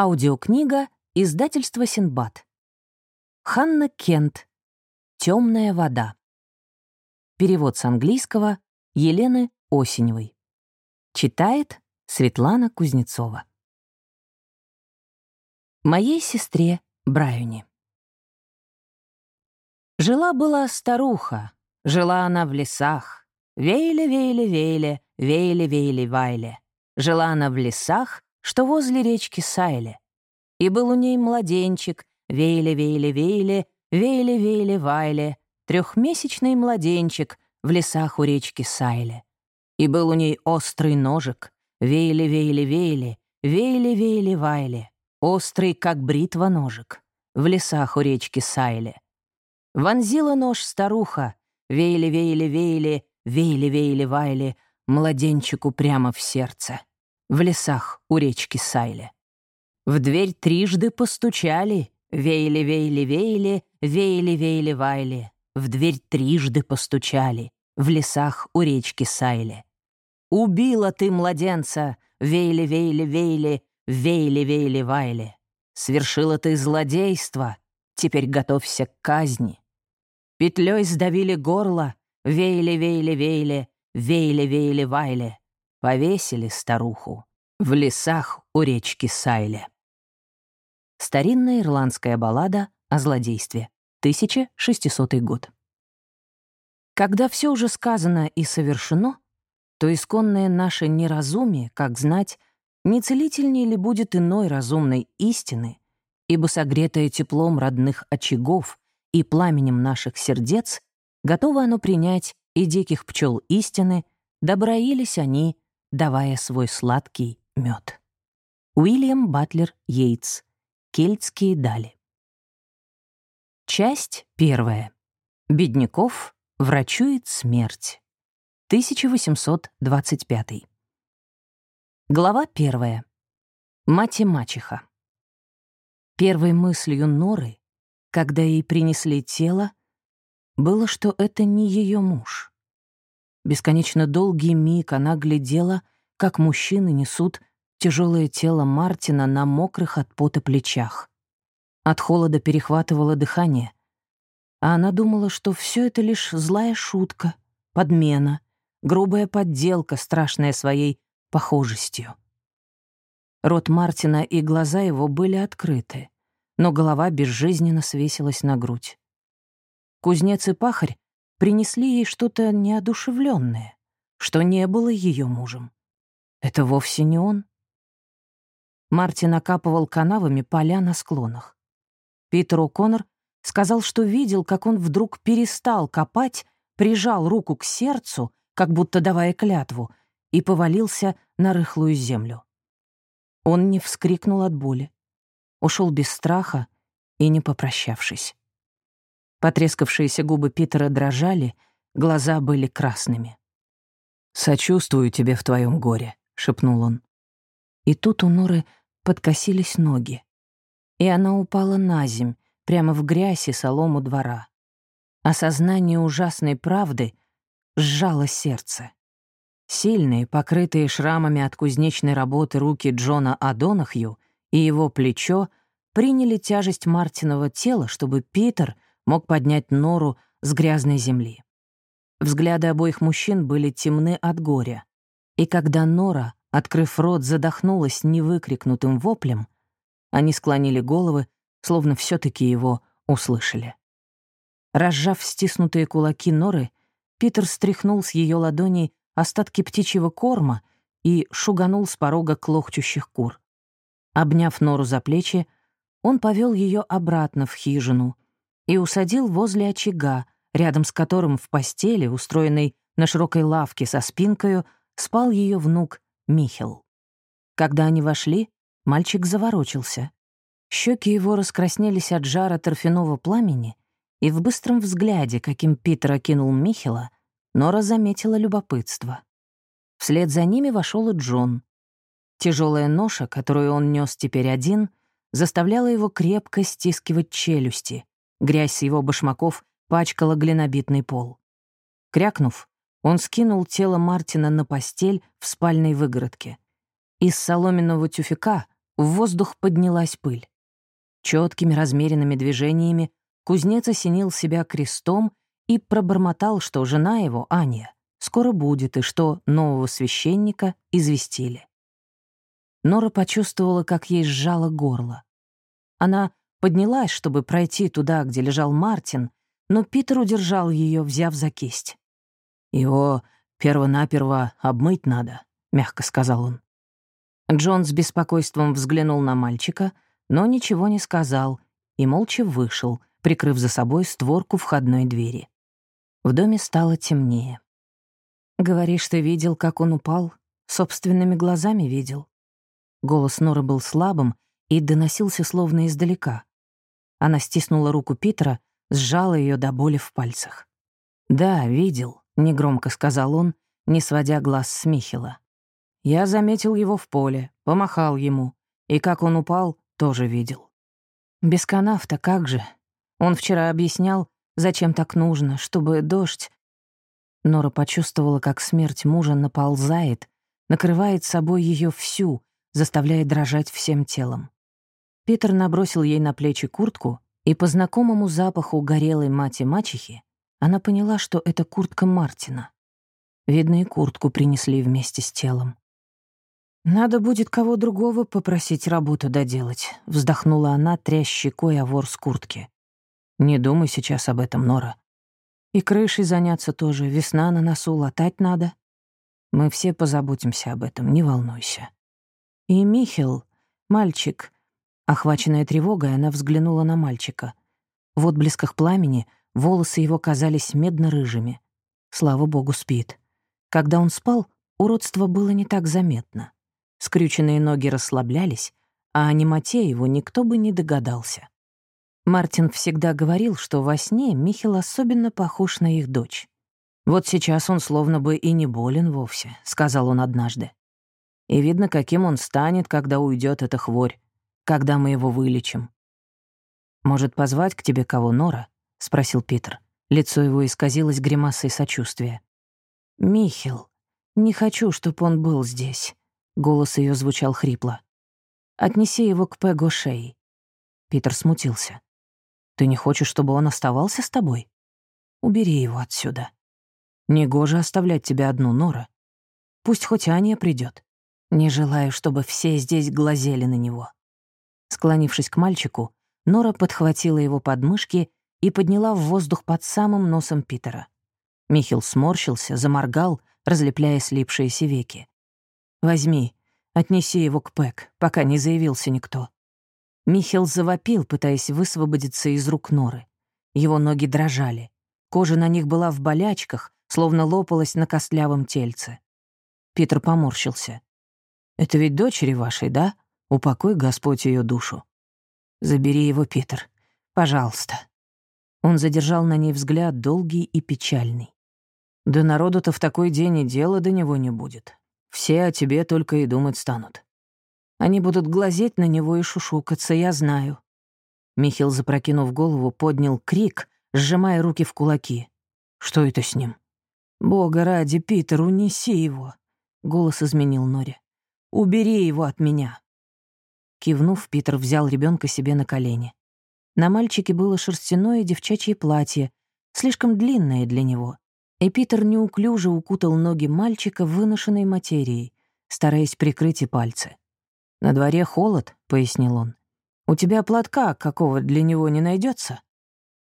Аудиокнига издательства Синбад. Ханна Кент. Темная вода. Перевод с английского Елены Осеневой. Читает Светлана Кузнецова. Моей сестре Брайоне. Жила-была старуха, жила она в лесах. Вейле-вейле-вейле, вейле-вейле-вайле. Жила она в лесах, что возле речки Сайле. И был у ней младенчик, вейле-вейле-вейле, вейле-вейле-вайле, трехмесячный младенчик в лесах у речки Сайле. И был у ней острый ножик, вейле-вейле-вейле, вейле-вейле-вайле, острый, как бритва ножик, в лесах у речки Сайле. Вонзила нож старуха, вейле-вейле-вейле, вейле-вейле-вайле, младенчику прямо в сердце в лесах у речки Сайле. В дверь трижды постучали, вейли-вейли-вейли, вейли-вейли-вайли. В дверь трижды постучали, в лесах у речки Сайле. Убила ты младенца, вейли-вейли-вейли, вейли-вейли-вайли. Свершила ты злодейство, теперь готовься к казни. Петлей сдавили горло, вейли-вейли-вейли, вейли-вейли-вайли. Повесили старуху в лесах у речки Сайле. Старинная ирландская баллада о злодействе. 1600 год. Когда все уже сказано и совершено, то исконное наше неразумие, как знать, не целительнее ли будет иной разумной истины, ибо согретое теплом родных очагов и пламенем наших сердец, готово оно принять и диких пчел истины, доброились они давая свой сладкий мед. Уильям Батлер Йейтс. Кельтские дали. Часть первая. Бедняков врачует смерть. 1825. Глава первая. Мать и мачеха. Первой мыслью Норы, когда ей принесли тело, было, что это не ее муж. Бесконечно долгий миг она глядела, как мужчины несут тяжелое тело Мартина на мокрых от пота плечах. От холода перехватывало дыхание, а она думала, что все это лишь злая шутка, подмена, грубая подделка, страшная своей похожестью. Рот Мартина и глаза его были открыты, но голова безжизненно свесилась на грудь. Кузнец и пахарь принесли ей что-то неодушевленное, что не было ее мужем. Это вовсе не он. Мартин окапывал канавами поля на склонах. Питер О'Коннор сказал, что видел, как он вдруг перестал копать, прижал руку к сердцу, как будто давая клятву, и повалился на рыхлую землю. Он не вскрикнул от боли, ушел без страха и не попрощавшись. Потрескавшиеся губы Питера дрожали, глаза были красными. «Сочувствую тебе в твоем горе», — шепнул он. И тут у Норы подкосились ноги, и она упала на земь, прямо в грязь и солому двора. Осознание ужасной правды сжало сердце. Сильные, покрытые шрамами от кузнечной работы руки Джона Адонахью и его плечо приняли тяжесть Мартинова тела, чтобы Питер — мог поднять нору с грязной земли. Взгляды обоих мужчин были темны от горя. И когда Нора, открыв рот, задохнулась невыкрикнутым воплем, они склонили головы, словно все таки его услышали. Разжав стиснутые кулаки Норы, Питер стряхнул с ее ладоней остатки птичьего корма и шуганул с порога клохчущих кур. Обняв Нору за плечи, он повел ее обратно в хижину — и усадил возле очага, рядом с которым в постели, устроенной на широкой лавке со спинкою, спал ее внук Михел. Когда они вошли, мальчик заворочился. Щеки его раскраснелись от жара торфяного пламени, и в быстром взгляде, каким Питер окинул Михела, Нора заметила любопытство. Вслед за ними вошел и Джон. Тяжелая ноша, которую он нес теперь один, заставляла его крепко стискивать челюсти, Грязь его башмаков пачкала глинобитный пол. Крякнув, он скинул тело Мартина на постель в спальной выгородке. Из соломенного тюфяка в воздух поднялась пыль. Четкими размеренными движениями кузнец осенил себя крестом и пробормотал, что жена его, Аня, скоро будет, и что нового священника известили. Нора почувствовала, как ей сжало горло. Она поднялась, чтобы пройти туда, где лежал Мартин, но Питер удержал ее, взяв за кисть. «Его первонаперво обмыть надо», — мягко сказал он. Джон с беспокойством взглянул на мальчика, но ничего не сказал и молча вышел, прикрыв за собой створку входной двери. В доме стало темнее. «Говоришь, ты видел, как он упал? Собственными глазами видел?» Голос Норы был слабым и доносился словно издалека. Она стиснула руку Питера, сжала ее до боли в пальцах. «Да, видел», — негромко сказал он, не сводя глаз с Михила. Я заметил его в поле, помахал ему, и как он упал, тоже видел. Без канав-то как же? Он вчера объяснял, зачем так нужно, чтобы дождь... Нора почувствовала, как смерть мужа наползает, накрывает собой ее всю, заставляя дрожать всем телом. Питер набросил ей на плечи куртку, и по знакомому запаху горелой мати-мачехи она поняла, что это куртка Мартина. Видно, и куртку принесли вместе с телом. «Надо будет кого другого попросить работу доделать», — вздохнула она, трясь щекой о ворс куртки. «Не думай сейчас об этом, Нора. И крышей заняться тоже, весна на носу, латать надо. Мы все позаботимся об этом, не волнуйся». И Михел, мальчик, охваченная тревогой, она взглянула на мальчика. В отблесках пламени волосы его казались медно-рыжими. Слава богу, спит. Когда он спал, уродство было не так заметно. Скрюченные ноги расслаблялись, а о немоте его никто бы не догадался. Мартин всегда говорил, что во сне Михел особенно похож на их дочь. «Вот сейчас он словно бы и не болен вовсе», — сказал он однажды. «И видно, каким он станет, когда уйдет эта хворь, когда мы его вылечим». «Может, позвать к тебе кого, Нора?» — спросил Питер. Лицо его исказилось гримасой сочувствия. «Михел, не хочу, чтобы он был здесь. Голос ее звучал хрипло. «Отнеси его к Пего Шей». Питер смутился. «Ты не хочешь, чтобы он оставался с тобой? Убери его отсюда. Негоже оставлять тебя одну, Нора. Пусть хоть Аня придет. Не желаю, чтобы все здесь глазели на него». Склонившись к мальчику, Нора подхватила его подмышки и подняла в воздух под самым носом Питера. Михил сморщился, заморгал, разлепляя слипшиеся веки. Возьми, отнеси его к Пэк, пока не заявился никто». Михел завопил, пытаясь высвободиться из рук Норы. Его ноги дрожали. Кожа на них была в болячках, словно лопалась на костлявом тельце. Питер поморщился. «Это ведь дочери вашей, да? Упокой Господь ее душу. Забери его, Питер. Пожалуйста». Он задержал на ней взгляд долгий и печальный. «Да народу-то в такой день и дела до него не будет. Все о тебе только и думать станут. Они будут глазеть на него и шушукаться, я знаю». Михил, запрокинув голову, поднял крик, сжимая руки в кулаки. «Что это с ним?» «Бога ради, Питер, унеси его!» Голос изменил Норе. «Убери его от меня!» Кивнув, Питер взял ребенка себе на колени. На мальчике было шерстяное девчачье платье, слишком длинное для него, и Питер неуклюже укутал ноги мальчика выношенной материей, стараясь прикрыть и пальцы. «На дворе холод», — пояснил он. «У тебя платка какого для него не найдется?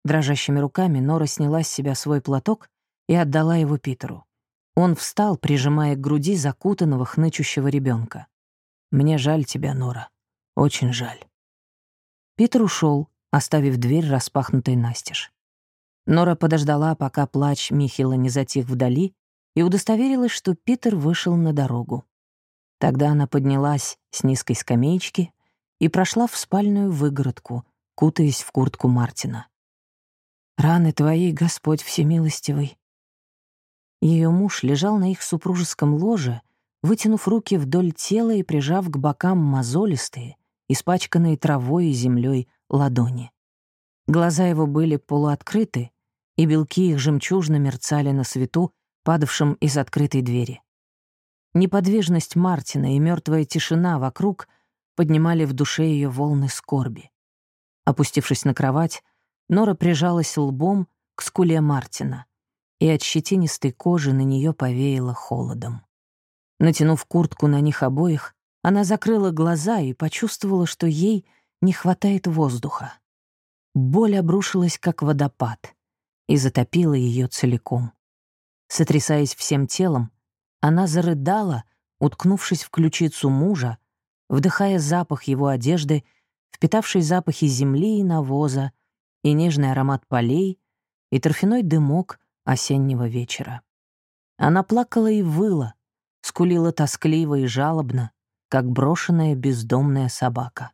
Дрожащими руками Нора сняла с себя свой платок и отдала его Питеру. Он встал, прижимая к груди закутанного, хнычущего ребенка. «Мне жаль тебя, Нора. Очень жаль». Питер ушел, оставив дверь распахнутой настежь. Нора подождала, пока плач Михила не затих вдали, и удостоверилась, что Питер вышел на дорогу. Тогда она поднялась с низкой скамеечки и прошла в спальную выгородку, кутаясь в куртку Мартина. «Раны твои, Господь всемилостивый!» Ее муж лежал на их супружеском ложе, вытянув руки вдоль тела и прижав к бокам мозолистые, испачканные травой и землей ладони. Глаза его были полуоткрыты, и белки их жемчужно мерцали на свету, падавшем из открытой двери. Неподвижность Мартина и мертвая тишина вокруг поднимали в душе ее волны скорби. Опустившись на кровать, Нора прижалась лбом к скуле Мартина, и от щетинистой кожи на нее повеяло холодом. Натянув куртку на них обоих, она закрыла глаза и почувствовала, что ей не хватает воздуха. Боль обрушилась, как водопад, и затопила ее целиком. Сотрясаясь всем телом, она зарыдала, уткнувшись в ключицу мужа, вдыхая запах его одежды, впитавший запахи земли и навоза, и нежный аромат полей, и торфяной дымок осеннего вечера. Она плакала и выла, скулила тоскливо и жалобно, как брошенная бездомная собака.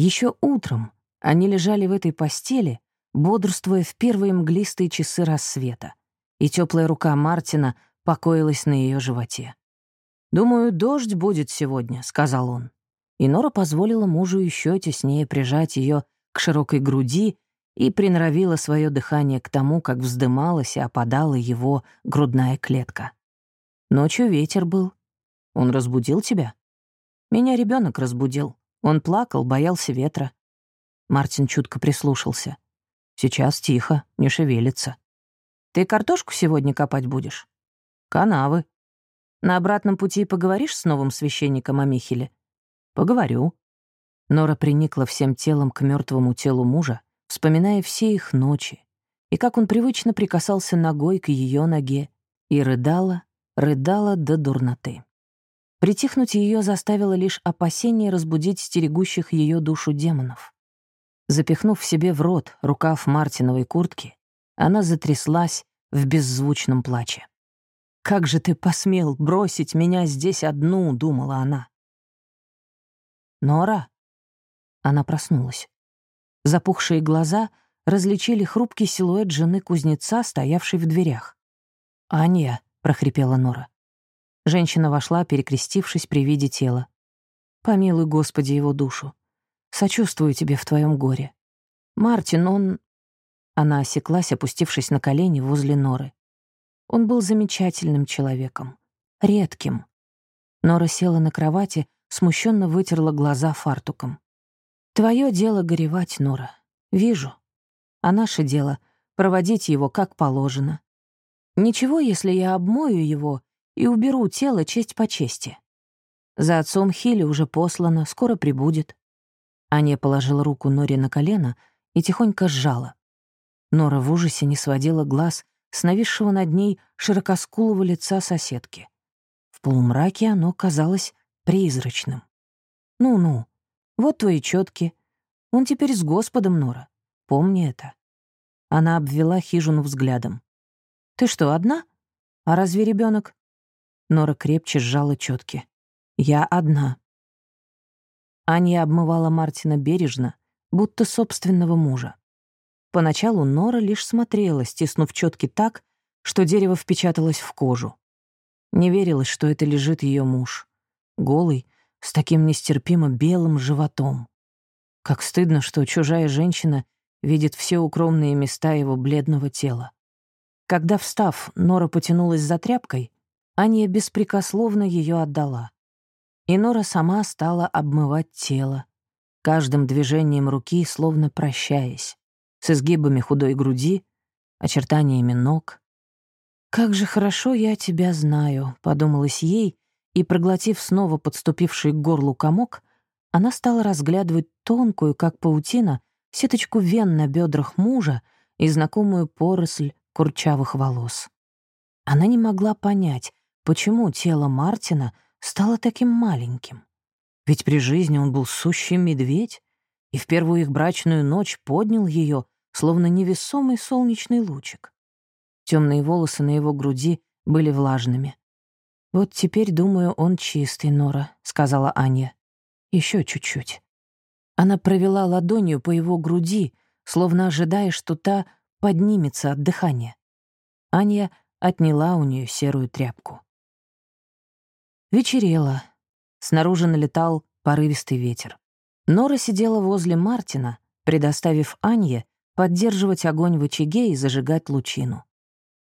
Еще утром они лежали в этой постели, бодрствуя в первые мглистые часы рассвета, и теплая рука Мартина покоилась на ее животе. «Думаю, дождь будет сегодня», — сказал он. И Нора позволила мужу еще теснее прижать ее к широкой груди и приноровила свое дыхание к тому, как вздымалась и опадала его грудная клетка. Ночью ветер был. Он разбудил тебя? Меня ребенок разбудил. Он плакал, боялся ветра. Мартин чутко прислушался. Сейчас тихо, не шевелится. Ты картошку сегодня копать будешь? Канавы. На обратном пути поговоришь с новым священником о Михеле? Поговорю. Нора приникла всем телом к мертвому телу мужа, вспоминая все их ночи, и как он привычно прикасался ногой к ее ноге, и рыдала, рыдала до дурноты. Притихнуть ее заставило лишь опасение разбудить стерегущих ее душу демонов. Запихнув себе в рот рукав Мартиновой куртки, она затряслась в беззвучном плаче. «Как же ты посмел бросить меня здесь одну?» — думала она. «Нора?» Она проснулась. Запухшие глаза различили хрупкий силуэт жены кузнеца, стоявшей в дверях. «Аня», — прохрипела Нора. Женщина вошла, перекрестившись при виде тела. «Помилуй, Господи, его душу. Сочувствую тебе в твоем горе. Мартин, он...» Она осеклась, опустившись на колени возле Норы. Он был замечательным человеком. Редким. Нора села на кровати, смущенно вытерла глаза фартуком. «Твое дело горевать, Нора. Вижу. А наше дело — проводить его как положено. Ничего, если я обмою его и уберу тело честь по чести. За отцом Хилли уже послано, скоро прибудет». Аня положила руку Норе на колено и тихонько сжала. Нора в ужасе не сводила глаз с нависшего над ней широкоскулого лица соседки. В полумраке оно казалось призрачным. «Ну-ну, вот твои четки. Он теперь с Господом, Нора. Помни это». Она обвела хижину взглядом. «Ты что, одна? А разве ребенок? Нора крепче сжала четки. «Я одна». Аня обмывала Мартина бережно, будто собственного мужа. Поначалу Нора лишь смотрела, стиснув четки так, что дерево впечаталось в кожу. Не верилось, что это лежит ее муж. Голый, с таким нестерпимо белым животом. Как стыдно, что чужая женщина видит все укромные места его бледного тела. Когда, встав, Нора потянулась за тряпкой, Аня беспрекословно ее отдала. И Нора сама стала обмывать тело, каждым движением руки словно прощаясь с изгибами худой груди, очертаниями ног. «Как же хорошо я тебя знаю», — подумалось ей, и, проглотив снова подступивший к горлу комок, она стала разглядывать тонкую, как паутина, сеточку вен на бедрах мужа и знакомую поросль курчавых волос. Она не могла понять, почему тело Мартина стало таким маленьким. Ведь при жизни он был сущий медведь, и в первую их брачную ночь поднял ее, словно невесомый солнечный лучик. Темные волосы на его груди были влажными. «Вот теперь, думаю, он чистый, Нора», — сказала Аня. Еще чуть-чуть». Она провела ладонью по его груди, словно ожидая, что та поднимется от дыхания. Аня отняла у нее серую тряпку. Вечерело. Снаружи налетал порывистый ветер. Нора сидела возле Мартина, предоставив Анье поддерживать огонь в очаге и зажигать лучину.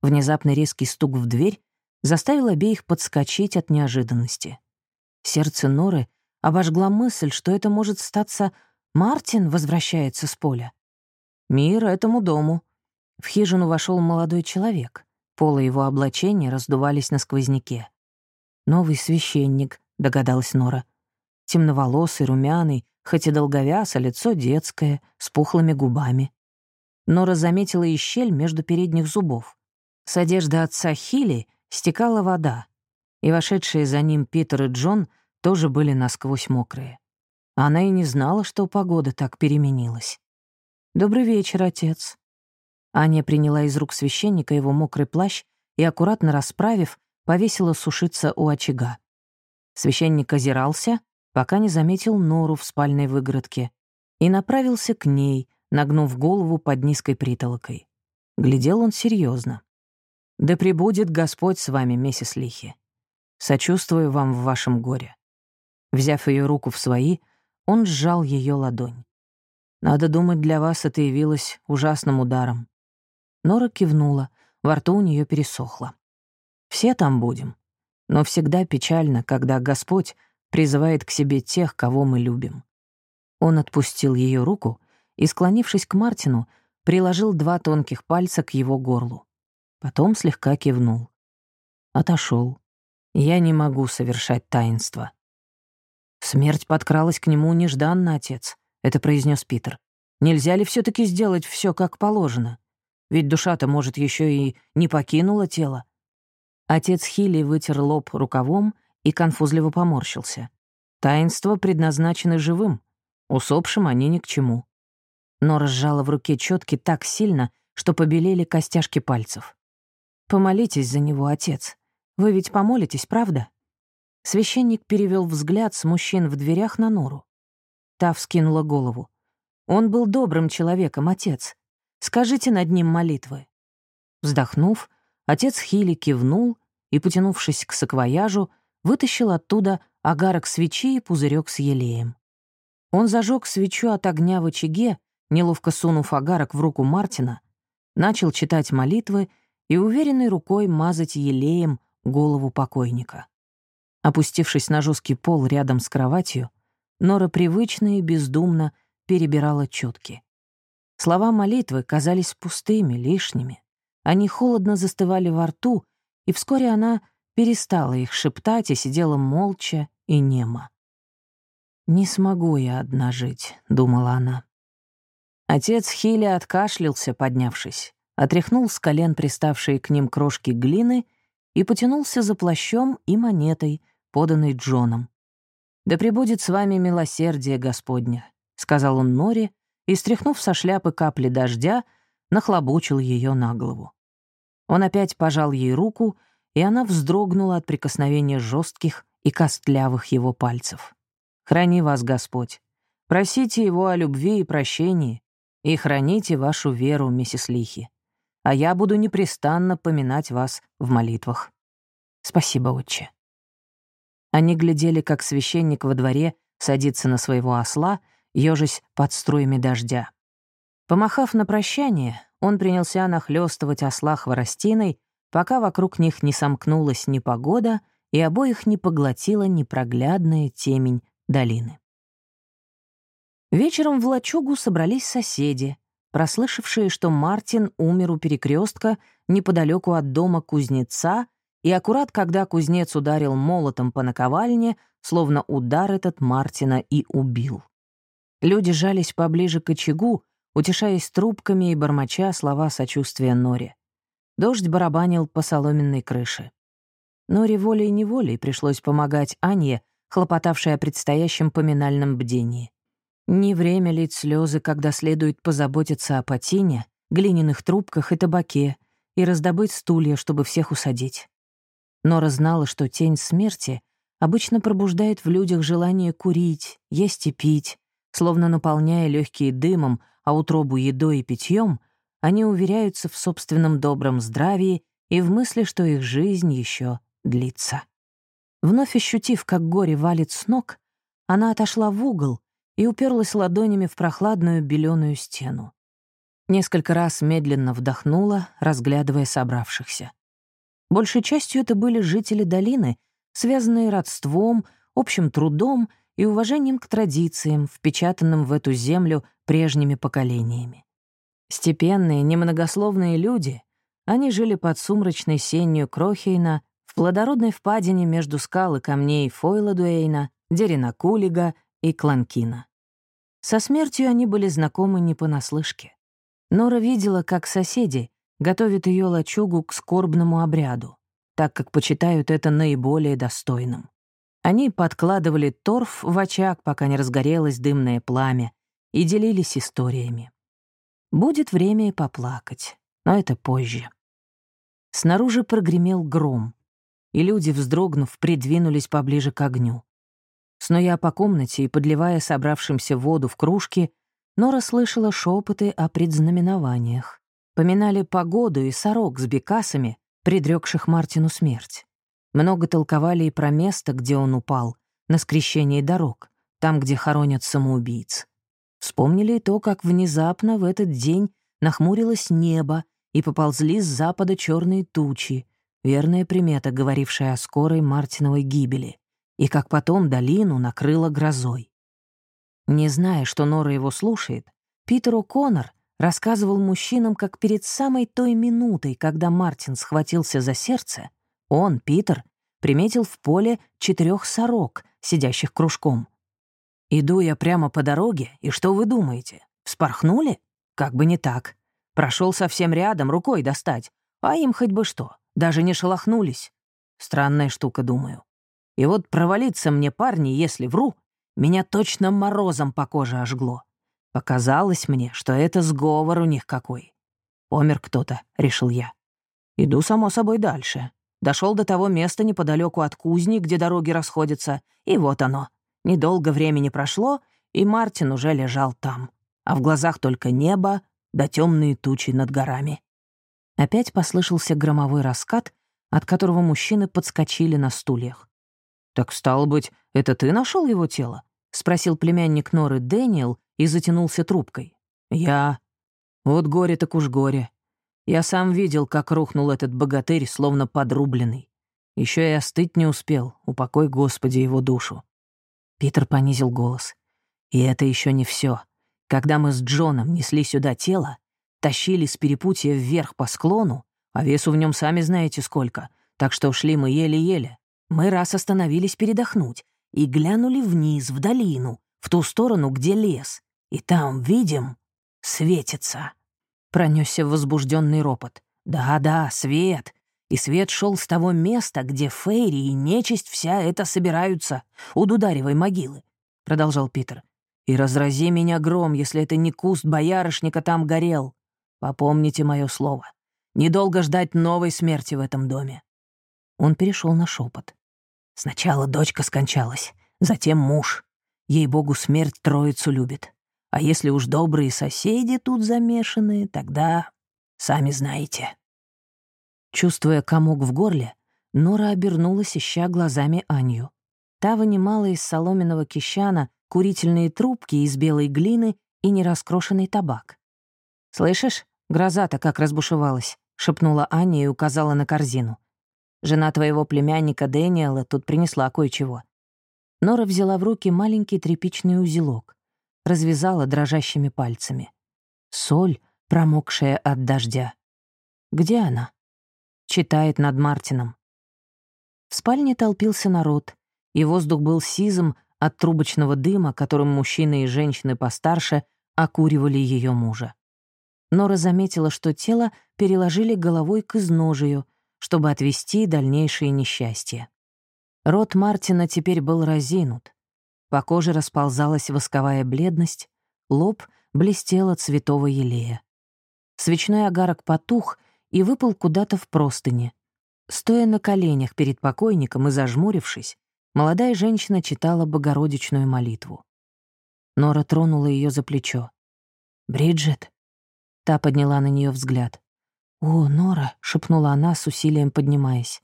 Внезапный резкий стук в дверь заставил обеих подскочить от неожиданности. Сердце Норы обожгла мысль, что это может статься Мартин возвращается с поля. Мир этому дому. В хижину вошел молодой человек. Полы его облачения раздувались на сквозняке. «Новый священник», — догадалась Нора. Темноволосый, румяный, хоть и долговяз, а лицо детское, с пухлыми губами. Нора заметила и щель между передних зубов. С одежды отца Хилли стекала вода, и вошедшие за ним Питер и Джон тоже были насквозь мокрые. Она и не знала, что погода так переменилась. «Добрый вечер, отец». Аня приняла из рук священника его мокрый плащ и, аккуратно расправив, повесила сушиться у очага. Священник озирался, пока не заметил нору в спальной выгородке, и направился к ней, нагнув голову под низкой притолокой. Глядел он серьезно. «Да пребудет Господь с вами, миссис Лихи. Сочувствую вам в вашем горе». Взяв ее руку в свои, он сжал ее ладонь. «Надо думать, для вас это явилось ужасным ударом». Нора кивнула, во рту у нее пересохло. «Все там будем. Но всегда печально, когда Господь призывает к себе тех, кого мы любим». Он отпустил ее руку и, склонившись к Мартину, приложил два тонких пальца к его горлу. Потом слегка кивнул. Отошел. Я не могу совершать таинство. Смерть подкралась к нему нежданно, отец, это произнес Питер. Нельзя ли все таки сделать все как положено? Ведь душа-то, может, еще и не покинула тело. Отец Хилли вытер лоб рукавом и конфузливо поморщился. Таинства предназначены живым, усопшим они ни к чему. Но разжала в руке четки так сильно, что побелели костяшки пальцев. «Помолитесь за него, отец. Вы ведь помолитесь, правда?» Священник перевел взгляд с мужчин в дверях на Нору. Та вскинула голову. «Он был добрым человеком, отец. Скажите над ним молитвы». Вздохнув, отец Хили кивнул и, потянувшись к саквояжу, вытащил оттуда агарок свечи и пузырек с елеем. Он зажег свечу от огня в очаге, неловко сунув агарок в руку Мартина, начал читать молитвы и уверенной рукой мазать елеем голову покойника. Опустившись на жесткий пол рядом с кроватью, Нора привычно и бездумно перебирала четки. Слова молитвы казались пустыми, лишними. Они холодно застывали во рту, и вскоре она перестала их шептать и сидела молча и немо. «Не смогу я одна жить», — думала она. Отец Хилли откашлялся, поднявшись отряхнул с колен приставшие к ним крошки глины и потянулся за плащом и монетой, поданной Джоном. «Да пребудет с вами милосердие Господня», — сказал он Норе, и, стряхнув со шляпы капли дождя, нахлобучил ее на голову. Он опять пожал ей руку, и она вздрогнула от прикосновения жестких и костлявых его пальцев. «Храни вас, Господь. Просите его о любви и прощении, и храните вашу веру, миссис Лихи а я буду непрестанно поминать вас в молитвах. Спасибо, отче». Они глядели, как священник во дворе садится на своего осла, ежась под струями дождя. Помахав на прощание, он принялся нахлёстывать осла хворостиной, пока вокруг них не сомкнулась непогода и обоих не поглотила непроглядная темень долины. Вечером в лачугу собрались соседи, прослышавшие, что Мартин умер у перекрестка неподалеку от дома кузнеца, и аккурат когда кузнец ударил молотом по наковальне, словно удар этот Мартина и убил. Люди жались поближе к очагу, утешаясь трубками и бормоча слова сочувствия Норе. Дождь барабанил по соломенной крыше. Норе волей-неволей пришлось помогать Анье, хлопотавшей о предстоящем поминальном бдении. Не время лить слезы, когда следует позаботиться о патине, глиняных трубках и табаке и раздобыть стулья, чтобы всех усадить. Нора знала, что тень смерти обычно пробуждает в людях желание курить, есть и пить, словно наполняя легкие дымом, а утробу едой и питьем, они уверяются в собственном добром здравии и в мысли, что их жизнь еще длится. Вновь ощутив, как горе валит с ног, она отошла в угол и уперлась ладонями в прохладную беленую стену. Несколько раз медленно вдохнула, разглядывая собравшихся. Большей частью это были жители долины, связанные родством, общим трудом и уважением к традициям, впечатанным в эту землю прежними поколениями. Степенные, немногословные люди, они жили под сумрачной сенью Крохейна в плодородной впадине между скал и камней Фойладуэйна, Деринакулига и Кланкина. Со смертью они были знакомы не понаслышке. Нора видела, как соседи готовят ее лачугу к скорбному обряду, так как почитают это наиболее достойным. Они подкладывали торф в очаг, пока не разгорелось дымное пламя, и делились историями. Будет время и поплакать, но это позже. Снаружи прогремел гром, и люди, вздрогнув, придвинулись поближе к огню. Снуя по комнате и подливая собравшимся воду в кружки, Нора слышала шепоты о предзнаменованиях. Поминали погоду и сорок с бекасами, предрекших Мартину смерть. Много толковали и про место, где он упал, на скрещении дорог, там, где хоронят самоубийц. Вспомнили и то, как внезапно в этот день нахмурилось небо и поползли с запада черные тучи, верная примета, говорившая о скорой Мартиновой гибели, и как потом долину накрыло грозой. Не зная, что Нора его слушает, Питер О'Коннор рассказывал мужчинам, как перед самой той минутой, когда Мартин схватился за сердце, он, Питер, приметил в поле четырех сорок, сидящих кружком, Иду я прямо по дороге, и что вы думаете? Вспорхнули? Как бы не так. Прошел совсем рядом, рукой достать. А им хоть бы что, даже не шелохнулись. Странная штука, думаю. И вот провалиться мне, парни, если вру, меня точно морозом по коже ожгло. Показалось мне, что это сговор у них какой. Помер кто-то, решил я. Иду, само собой, дальше. Дошел до того места неподалеку от кузни, где дороги расходятся, и вот оно, Недолго времени прошло, и Мартин уже лежал там, а в глазах только небо да темные тучи над горами. Опять послышался громовой раскат, от которого мужчины подскочили на стульях. «Так, стало быть, это ты нашел его тело?» — спросил племянник Норы Дэниел и затянулся трубкой. «Я... Вот горе так уж горе. Я сам видел, как рухнул этот богатырь, словно подрубленный. Еще и остыть не успел, упокой, Господи, его душу. Питер понизил голос. «И это еще не все. Когда мы с Джоном несли сюда тело, тащили с перепутья вверх по склону, а весу в нем сами знаете сколько, так что шли мы еле-еле. Мы раз остановились передохнуть и глянули вниз, в долину, в ту сторону, где лес, и там, видим, светится». Пронесся возбужденный ропот. «Да-да, свет и свет шел с того места, где Фейри и нечисть вся это собираются, у Дударевой могилы», — продолжал Питер. «И разрази меня гром, если это не куст боярышника там горел. Попомните мое слово. Недолго ждать новой смерти в этом доме». Он перешел на шепот. «Сначала дочка скончалась, затем муж. Ей-богу, смерть троицу любит. А если уж добрые соседи тут замешаны, тогда сами знаете». Чувствуя комок в горле, Нора обернулась, ища глазами Анью. Та вынимала из соломенного кищана курительные трубки из белой глины и нераскрошенный табак. «Слышишь, гроза-то как разбушевалась», — шепнула Аня и указала на корзину. «Жена твоего племянника Дэниела тут принесла кое-чего». Нора взяла в руки маленький тряпичный узелок, развязала дрожащими пальцами. Соль, промокшая от дождя. Где она? Читает над Мартином. В спальне толпился народ, и воздух был сизым от трубочного дыма, которым мужчины и женщины постарше окуривали ее мужа. Нора заметила, что тело переложили головой к изножию, чтобы отвести дальнейшие несчастья. Рот Мартина теперь был разинут. По коже расползалась восковая бледность, лоб блестел от елея. Свечной огарок потух — и выпал куда-то в простыни. Стоя на коленях перед покойником и зажмурившись, молодая женщина читала богородичную молитву. Нора тронула ее за плечо. «Бриджит?» Та подняла на нее взгляд. «О, Нора!» — шепнула она, с усилием поднимаясь.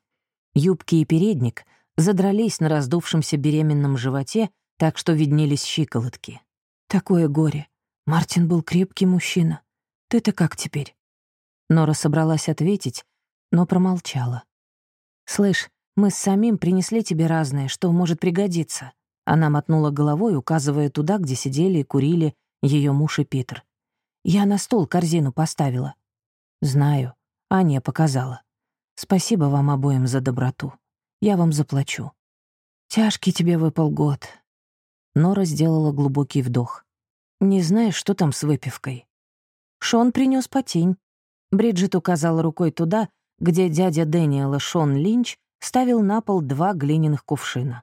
Юбки и передник задрались на раздувшемся беременном животе, так что виднелись щиколотки. «Такое горе! Мартин был крепкий мужчина. Ты-то как теперь?» Нора собралась ответить, но промолчала. «Слышь, мы с самим принесли тебе разное, что может пригодиться. Она мотнула головой, указывая туда, где сидели и курили ее муж и Питер. «Я на стол корзину поставила». «Знаю. Аня показала. Спасибо вам обоим за доброту. Я вам заплачу. Тяжкий тебе выпал год». Нора сделала глубокий вдох. «Не знаешь, что там с выпивкой?» Шон принес потень. Бриджит указала рукой туда, где дядя Дэниела Шон Линч ставил на пол два глиняных кувшина.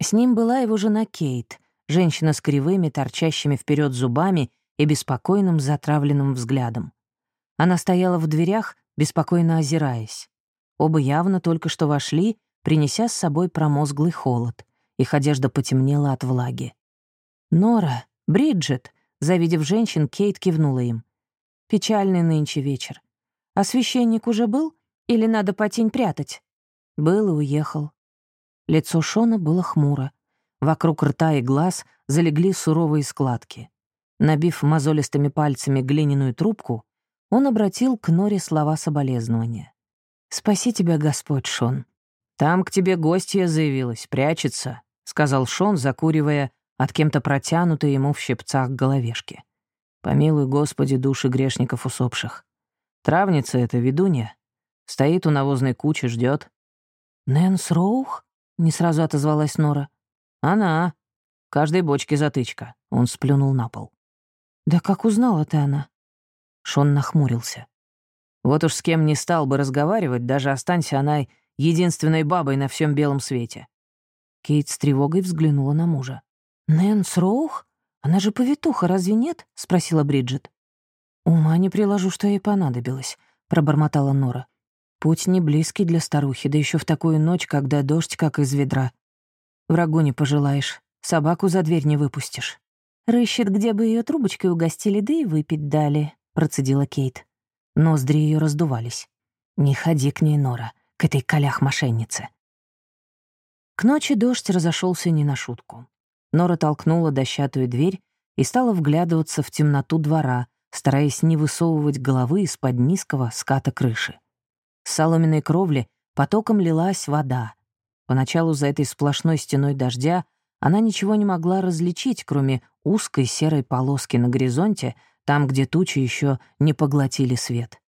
С ним была его жена Кейт, женщина с кривыми, торчащими вперед зубами и беспокойным затравленным взглядом. Она стояла в дверях, беспокойно озираясь. Оба явно только что вошли, принеся с собой промозглый холод. Их одежда потемнела от влаги. «Нора, Бриджит!» Завидев женщин, Кейт кивнула им. «Печальный нынче вечер. А священник уже был? Или надо потень прятать?» Был и уехал. Лицо Шона было хмуро. Вокруг рта и глаз залегли суровые складки. Набив мозолистыми пальцами глиняную трубку, он обратил к Норе слова соболезнования. «Спаси тебя, Господь, Шон». «Там к тебе гостья заявилась, прячется», — сказал Шон, закуривая от кем-то протянутой ему в щипцах головешки. «Помилуй, Господи, души грешников усопших. Травница эта, ведунья, стоит у навозной кучи, ждет. «Нэнс Роух?» — не сразу отозвалась Нора. «Она. Каждой бочке затычка». Он сплюнул на пол. «Да как узнала ты она?» Шон нахмурился. «Вот уж с кем не стал бы разговаривать, даже останься она единственной бабой на всем белом свете». Кейт с тревогой взглянула на мужа. «Нэнс Роух? Она же повитуха, разве нет?» — спросила Бриджит. «Ума не приложу, что ей понадобилось», — пробормотала Нора. Путь не близкий для старухи, да еще в такую ночь, когда дождь как из ведра. Врагу не пожелаешь, собаку за дверь не выпустишь. «Рыщет, где бы ее трубочкой угостили, да и выпить дали», — процедила Кейт. Ноздри ее раздувались. «Не ходи к ней, Нора, к этой колях-мошеннице». К ночи дождь разошелся не на шутку. Нора толкнула дощатую дверь и стала вглядываться в темноту двора, стараясь не высовывать головы из-под низкого ската крыши. С соломенной кровли потоком лилась вода. Поначалу за этой сплошной стеной дождя она ничего не могла различить, кроме узкой серой полоски на горизонте, там, где тучи еще не поглотили свет.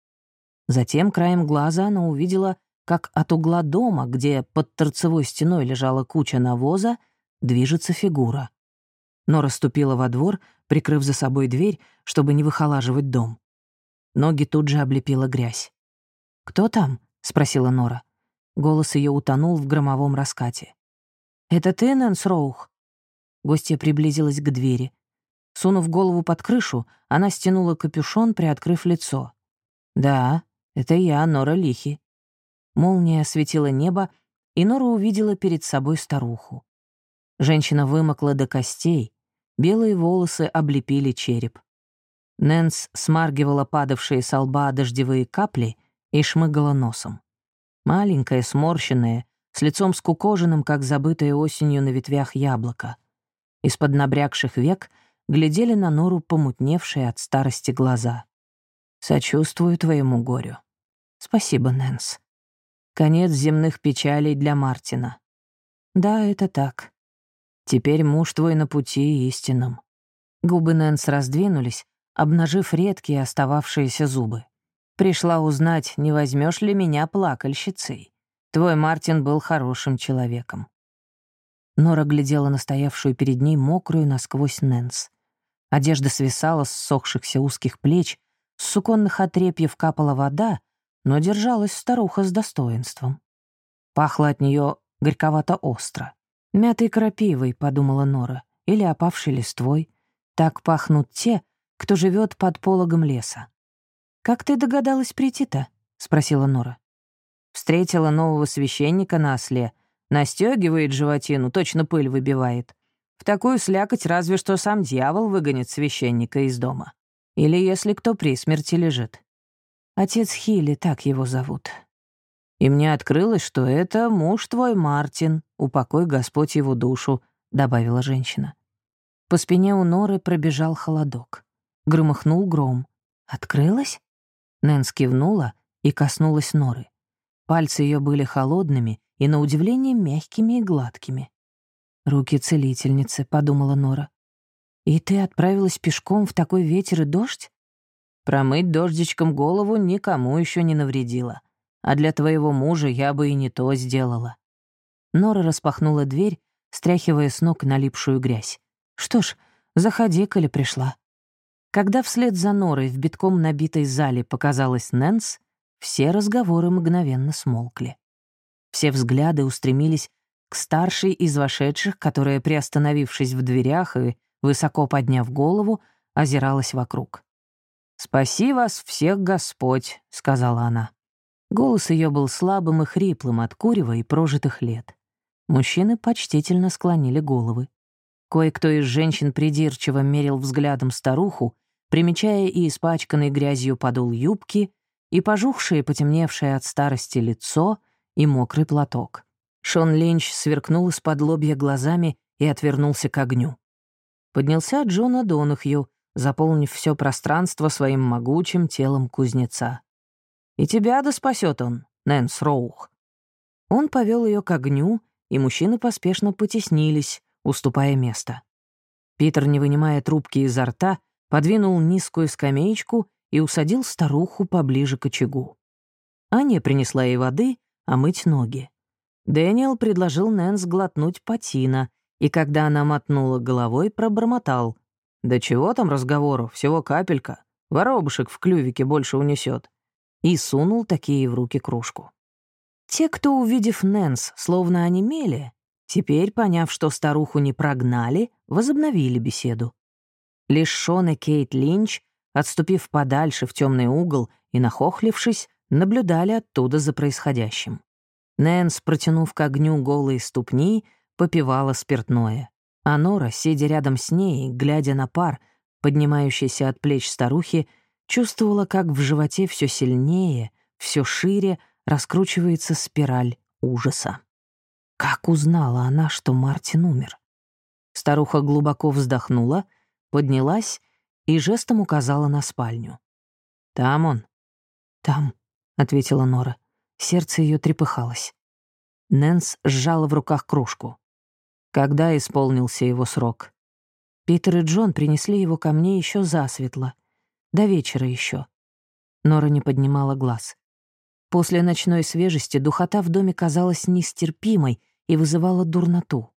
Затем краем глаза она увидела, как от угла дома, где под торцевой стеной лежала куча навоза, движется фигура. Но расступила во двор, прикрыв за собой дверь, чтобы не выхолаживать дом. Ноги тут же облепила грязь. «Кто там?» — спросила Нора. Голос ее утонул в громовом раскате. «Это ты, Нэнс Роух?» Гостья приблизилась к двери. Сунув голову под крышу, она стянула капюшон, приоткрыв лицо. «Да, это я, Нора Лихи». Молния осветила небо, и Нора увидела перед собой старуху. Женщина вымокла до костей, белые волосы облепили череп. Нэнс смаргивала падавшие со лба дождевые капли — и шмыгала носом. Маленькая, сморщенная, с лицом скукоженным, как забытое осенью на ветвях яблоко. Из-под набрякших век глядели на Нору помутневшие от старости глаза. «Сочувствую твоему горю. Спасибо, Нэнс. Конец земных печалей для Мартина. Да, это так. Теперь муж твой на пути истинном». Губы Нэнс раздвинулись, обнажив редкие остававшиеся зубы. Пришла узнать, не возьмешь ли меня плакальщицей. Твой Мартин был хорошим человеком». Нора глядела на стоявшую перед ней мокрую насквозь Нэнс. Одежда свисала с сохшихся узких плеч, с суконных отрепьев капала вода, но держалась старуха с достоинством. Пахло от нее горьковато-остро. «Мятой крапивой», — подумала Нора, — «или опавшей листвой. Так пахнут те, кто живет под пологом леса. «Как ты догадалась прийти-то?» — спросила Нора. Встретила нового священника на осле. Настёгивает животину, точно пыль выбивает. В такую слякоть разве что сам дьявол выгонит священника из дома. Или если кто при смерти лежит. Отец Хилли, так его зовут. И мне открылось, что это муж твой Мартин, упокой Господь его душу, — добавила женщина. По спине у Норы пробежал холодок. Громыхнул гром. «Открылась?» Нэнс кивнула и коснулась норы. Пальцы ее были холодными и, на удивление, мягкими и гладкими. «Руки целительницы», — подумала Нора. «И ты отправилась пешком в такой ветер и дождь?» «Промыть дождичком голову никому еще не навредило. А для твоего мужа я бы и не то сделала». Нора распахнула дверь, стряхивая с ног налипшую грязь. «Что ж, заходи, коли пришла». Когда вслед за Норой в битком набитой зале показалась Нэнс, все разговоры мгновенно смолкли. Все взгляды устремились к старшей из вошедших, которая, приостановившись в дверях и, высоко подняв голову, озиралась вокруг. «Спаси вас всех Господь», — сказала она. Голос ее был слабым и хриплым от курева и прожитых лет. Мужчины почтительно склонили головы. Кое-кто из женщин придирчиво мерил взглядом старуху, примечая и испачканный грязью подол юбки, и пожухшее, потемневшее от старости лицо, и мокрый платок. Шон Линч сверкнул из-под лобья глазами и отвернулся к огню. Поднялся Джона Донахью, заполнив все пространство своим могучим телом кузнеца. «И тебя да спасет он, Нэнс Роух». Он повел ее к огню, и мужчины поспешно потеснились, уступая место. Питер, не вынимая трубки изо рта, подвинул низкую скамеечку и усадил старуху поближе к очагу. Аня принесла ей воды, а мыть ноги. Дэниел предложил Нэнс глотнуть патина, и когда она мотнула головой, пробормотал. «Да чего там разговору, всего капелька. Воробушек в клювике больше унесет. И сунул такие в руки кружку. Те, кто, увидев Нэнс, словно онемели, теперь, поняв, что старуху не прогнали, возобновили беседу. Лишь Шон и Кейт Линч, отступив подальше в темный угол и нахохлившись, наблюдали оттуда за происходящим. Нэнс, протянув к огню голые ступни, попивала спиртное. А Нора, сидя рядом с ней, глядя на пар, поднимающийся от плеч старухи, чувствовала, как в животе все сильнее, все шире раскручивается спираль ужаса. Как узнала она, что Мартин умер? Старуха глубоко вздохнула — поднялась и жестом указала на спальню. «Там он?» «Там», — ответила Нора. Сердце ее трепыхалось. Нэнс сжала в руках кружку. Когда исполнился его срок? Питер и Джон принесли его ко мне еще засветло. До вечера еще. Нора не поднимала глаз. После ночной свежести духота в доме казалась нестерпимой и вызывала дурноту.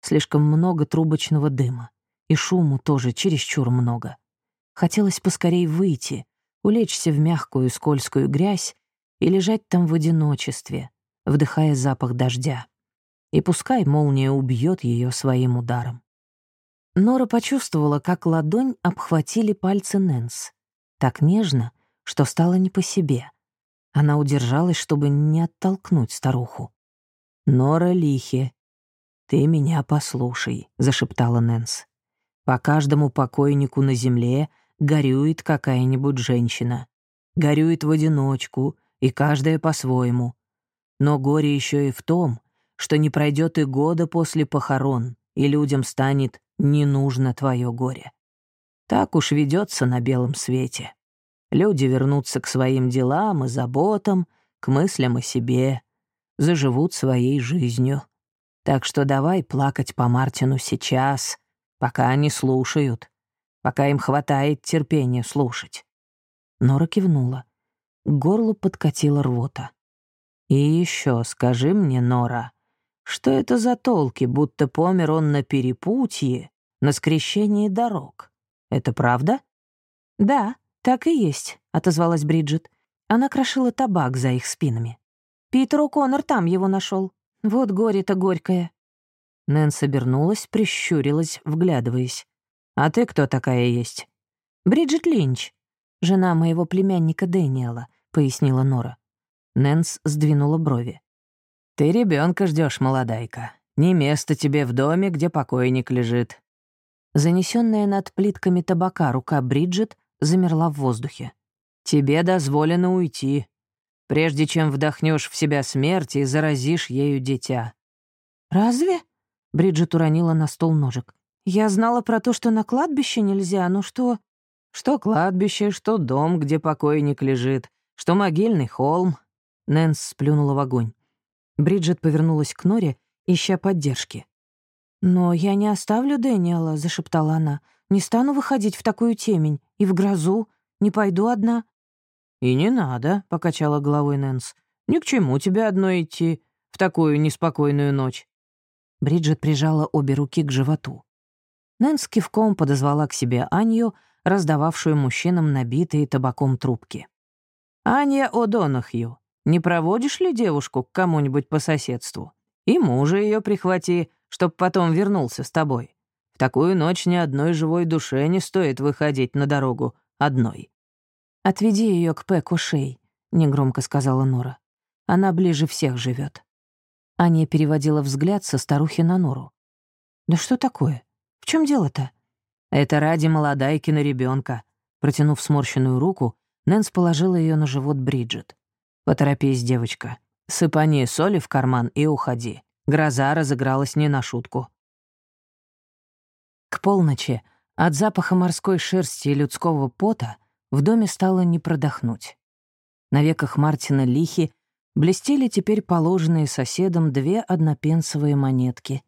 Слишком много трубочного дыма. И шуму тоже чересчур много. Хотелось поскорей выйти, улечься в мягкую скользкую грязь и лежать там в одиночестве, вдыхая запах дождя. И пускай молния убьет ее своим ударом. Нора почувствовала, как ладонь обхватили пальцы Нэнс. Так нежно, что стало не по себе. Она удержалась, чтобы не оттолкнуть старуху. «Нора Лихи, ты меня послушай», — зашептала Нэнс. По каждому покойнику на земле горюет какая-нибудь женщина. Горюет в одиночку, и каждая по-своему. Но горе еще и в том, что не пройдет и года после похорон, и людям станет «не нужно твое горе». Так уж ведется на белом свете. Люди вернутся к своим делам и заботам, к мыслям о себе, заживут своей жизнью. Так что давай плакать по Мартину сейчас, Пока они слушают. Пока им хватает терпения слушать. Нора кивнула. К горлу подкатила рвота. «И еще скажи мне, Нора, что это за толки, будто помер он на перепутье, на скрещении дорог? Это правда?» «Да, так и есть», — отозвалась Бриджит. Она крошила табак за их спинами. «Питер О'Коннор там его нашел. Вот горе-то горькое. Нэнс обернулась, прищурилась, вглядываясь. «А ты кто такая есть?» «Бриджит Линч, жена моего племянника Дэниела», — пояснила Нора. Нэнс сдвинула брови. «Ты ребенка ждешь, молодайка. Не место тебе в доме, где покойник лежит». Занесенная над плитками табака рука Бриджит замерла в воздухе. «Тебе дозволено уйти, прежде чем вдохнешь в себя смерть и заразишь ею дитя». «Разве?» Бриджит уронила на стол ножик. «Я знала про то, что на кладбище нельзя, но что...» «Что кладбище, что дом, где покойник лежит, что могильный холм». Нэнс сплюнула в огонь. Бриджит повернулась к Норе, ища поддержки. «Но я не оставлю Дэниела», — зашептала она. «Не стану выходить в такую темень и в грозу. Не пойду одна». «И не надо», — покачала головой Нэнс. «Ни к чему тебе одной идти в такую неспокойную ночь». Бриджит прижала обе руки к животу. Нэнс кивком подозвала к себе Анью, раздававшую мужчинам набитые табаком трубки. «Аня О'Донахью, не проводишь ли девушку к кому-нибудь по соседству? И мужа ее прихвати, чтоб потом вернулся с тобой. В такую ночь ни одной живой душе не стоит выходить на дорогу одной». «Отведи ее к Пэку Шей», — негромко сказала Нора. «Она ближе всех живет. Аня переводила взгляд со старухи на Нору. «Да что такое? В чем дело-то?» «Это ради молодайки на ребенка. Протянув сморщенную руку, Нэнс положила ее на живот Бриджит. «Поторопись, девочка. Сыпани соли в карман и уходи. Гроза разыгралась не на шутку». К полночи от запаха морской шерсти и людского пота в доме стало не продохнуть. На веках Мартина Лихи блестели теперь положенные соседом две однопенсовые монетки.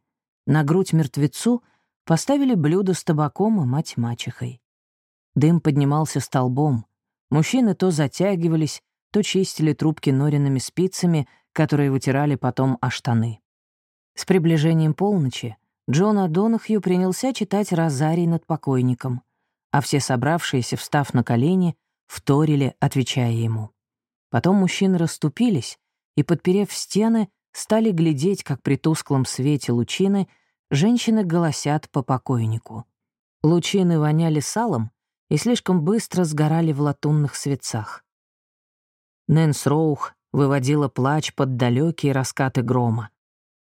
На грудь мертвецу поставили блюдо с табаком и мать-мачехой. Дым поднимался столбом. Мужчины то затягивались, то чистили трубки норенными спицами, которые вытирали потом о штаны. С приближением полночи Джона Донахью принялся читать розарий над покойником, а все собравшиеся, встав на колени, вторили, отвечая ему. Потом мужчины расступились и, подперев стены, стали глядеть, как при тусклом свете лучины женщины голосят по покойнику. Лучины воняли салом и слишком быстро сгорали в латунных светцах. Нэнс Роух выводила плач под далекие раскаты грома.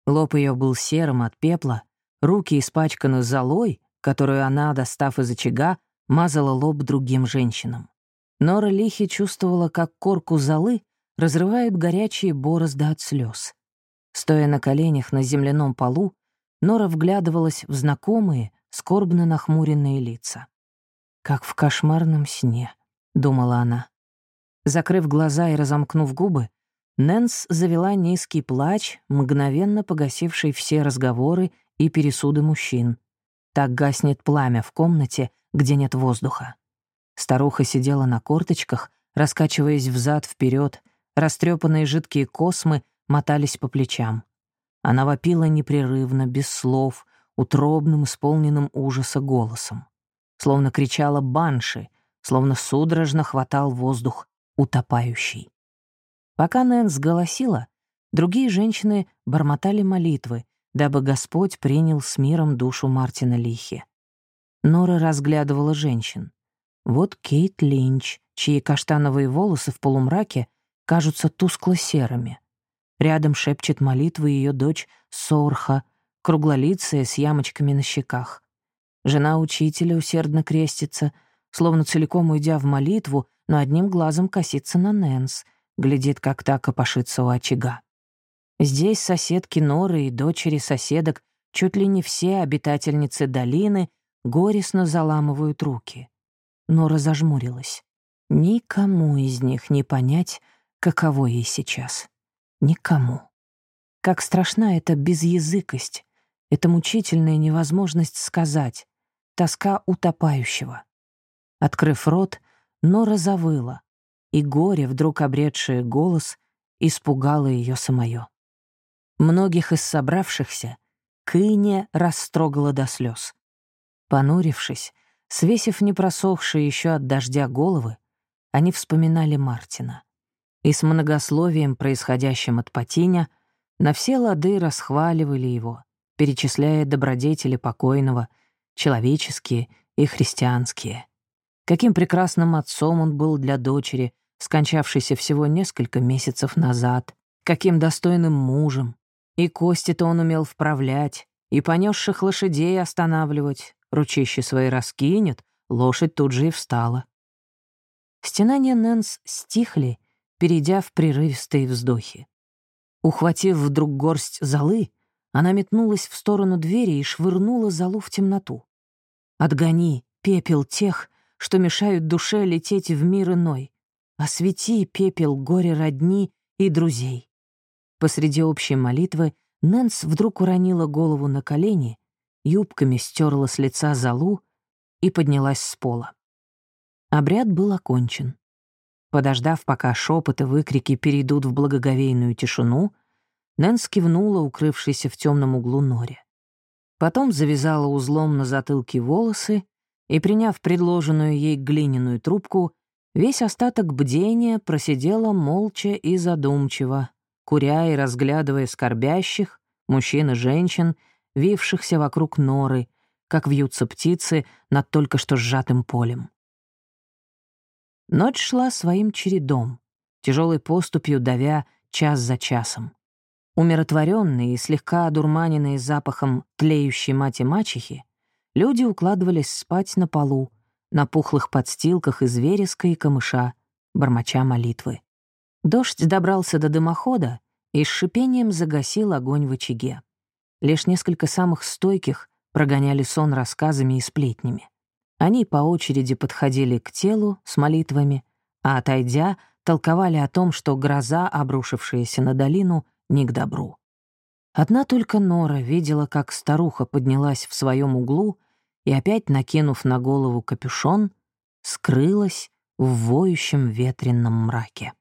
Лоб ее был серым от пепла, руки испачканы золой, которую она, достав из очага, мазала лоб другим женщинам. Нора Лихи чувствовала, как корку золы разрывают горячие борозды от слез. Стоя на коленях на земляном полу, Нора вглядывалась в знакомые, скорбно нахмуренные лица. «Как в кошмарном сне», — думала она. Закрыв глаза и разомкнув губы, Нэнс завела низкий плач, мгновенно погасивший все разговоры и пересуды мужчин. Так гаснет пламя в комнате, где нет воздуха. Старуха сидела на корточках, раскачиваясь взад вперед, растрепанные жидкие космы мотались по плечам. Она вопила непрерывно, без слов, утробным, исполненным ужаса голосом словно кричала банши, словно судорожно хватал воздух утопающий. Пока Нэнс голосила, другие женщины бормотали молитвы, дабы Господь принял с миром душу Мартина Лихи. Нора разглядывала женщин. Вот Кейт Линч, чьи каштановые волосы в полумраке кажутся тускло-серыми. Рядом шепчет молитвы ее дочь Сорха, круглолицая с ямочками на щеках. Жена учителя усердно крестится, словно целиком уйдя в молитву, но одним глазом косится на Нэнс, глядит, как та копошится у очага. Здесь соседки Норы и дочери соседок, чуть ли не все обитательницы долины, горестно заламывают руки. Нора зажмурилась. Никому из них не понять, каково ей сейчас. Никому. Как страшна эта безязыкость, эта мучительная невозможность сказать тоска утопающего. Открыв рот, Нора завыла, и горе, вдруг обретшее голос, испугало ее самое. Многих из собравшихся Кыня растрогала до слез. Понурившись, свесив непросохшие еще от дождя головы, они вспоминали Мартина. И с многословием, происходящим от Патиня, на все лады расхваливали его, перечисляя добродетели покойного — человеческие и христианские. Каким прекрасным отцом он был для дочери, скончавшейся всего несколько месяцев назад, каким достойным мужем. И кости-то он умел вправлять, и понесших лошадей останавливать. Ручище свои раскинет, лошадь тут же и встала. Стенания Нэнс стихли, перейдя в прерывистые вздохи. Ухватив вдруг горсть золы, она метнулась в сторону двери и швырнула залу в темноту. Отгони, пепел тех, что мешают душе лететь в мир иной. Освети пепел горе родни и друзей. Посреди общей молитвы Нэнс вдруг уронила голову на колени юбками стерла с лица залу и поднялась с пола. Обряд был окончен. Подождав, пока шепот и выкрики перейдут в благоговейную тишину, Нэнс кивнула, укрывшейся в темном углу норе. Потом завязала узлом на затылке волосы и, приняв предложенную ей глиняную трубку, весь остаток бдения просидела молча и задумчиво, куря и разглядывая скорбящих, мужчин и женщин, вившихся вокруг норы, как вьются птицы над только что сжатым полем. Ночь шла своим чередом, тяжелой поступью давя час за часом. Умиротворенные и слегка одурманенные запахом тлеющей мати-мачехи, люди укладывались спать на полу, на пухлых подстилках из вереска и камыша, бормоча молитвы. Дождь добрался до дымохода и с шипением загасил огонь в очаге. Лишь несколько самых стойких прогоняли сон рассказами и сплетнями. Они по очереди подходили к телу с молитвами, а, отойдя, толковали о том, что гроза, обрушившаяся на долину, не к добру. Одна только Нора видела, как старуха поднялась в своем углу и, опять накинув на голову капюшон, скрылась в воющем ветренном мраке.